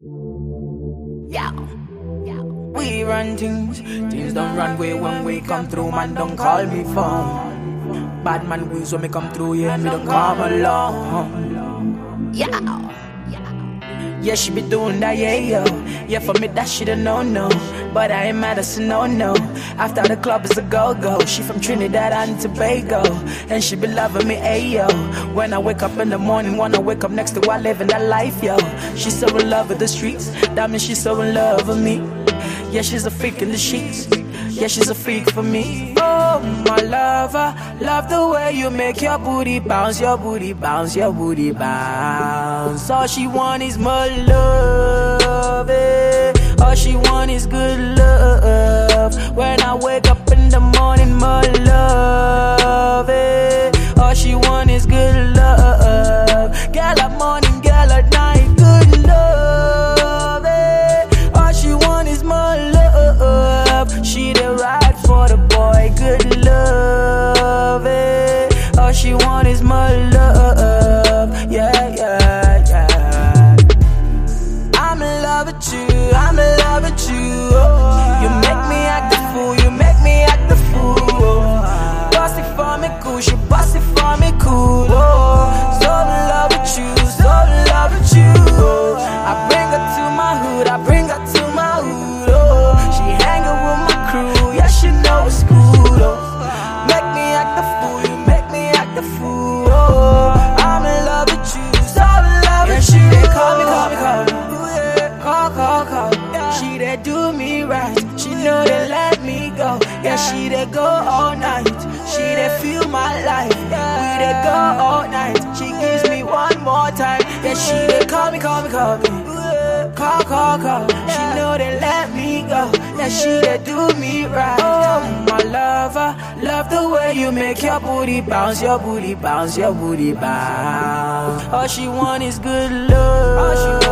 Yeah. Yeah. We run things, things don't run way when we come through, man. Don't call me phone. Bad man when me come through, yeah, me don't come along. Yeah. Yeah, she be doing that, yeah, yo. Yeah, for me, that shit a no no. But I ain't mad, it's a no no. After the club is a go go. She from Trinidad and Tobago. And she be loving me, ayo. When I wake up in the morning, wanna wake up next to her, living that life, yo. She's so in love with the streets. That means she's so in love with me. Yeah, she's a freak in the sheets. Yeah, she's a freak for me. Oh, my lover, love the way you make your booty bounce, your booty bounce, your booty bounce. All she want is my love. eh. All she want is good love. When I wake up in the morning, my love. eh. All she want is good love. Girl at morning, girl at night, good love. With you, I'm in love with you. You make me act the fool, you make me act the fool. oh. It for me cool, she boss it for me cool. So in love with you, so in love with you. I bring her to my hood, I bring her to my hood. She hanging with my crew, yeah, she know it's cool. Make me act the fool, you make me act the fool. She go all night. She they feel my life. We they go all night. She gives me one more time. Yeah, she they call me, call me, call me. Call, call, call. She know they let me go. Yeah, she they do me right. Oh, my lover, love the way you make your booty bounce, your booty bounce, your booty bounce. All she want is good love.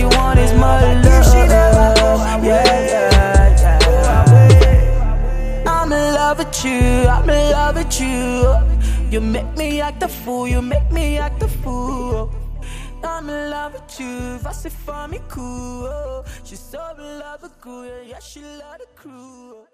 She want is more love. Yeah, yeah, yeah. I'm in love with you, I'm in love with you. You make me act a fool, you make me act a fool. I'm in love with you, it for me cool. She's so in love with crew, yeah, she love the crew.